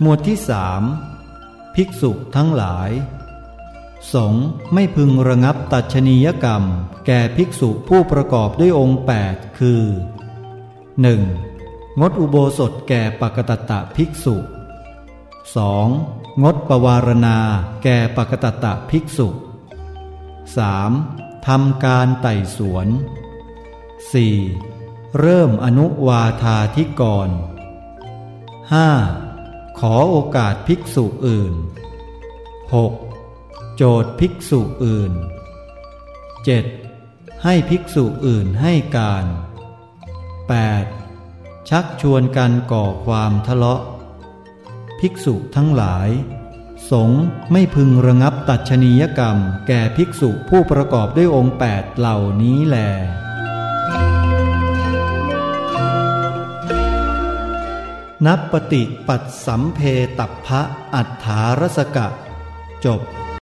หมวดที่สามภิกษุทั้งหลาย สงไม่พึงระงับตัชนียกรรม แก่ภิกษุผู้ประกอบด้วยองค์8คือ 1. งดอุโบสถแก่ปกตตะภิกษุ 2. งดปวารณาแก่ปกตตะภิกษุ 3. ทำการไต่สวน 4. เริ่มอนุวาธาธิกร 5. ขอโอกาสภิกษุอื่น 6. โจทย์ภิกษุอื่น 7. ให้ภิกษุอื่นให้การ 8. ชักชวนกันก่อความทะเลาะ ภิกษุทั้งหลาย สงฆ์ไม่พึงระงับตัดชนียกรรมแก่ภิกษุผู้ประกอบด้วยองค์แปดเหล่านี้แล นับปฏิปัตสัมเพตัพพะอัฏฐารสกะ จบ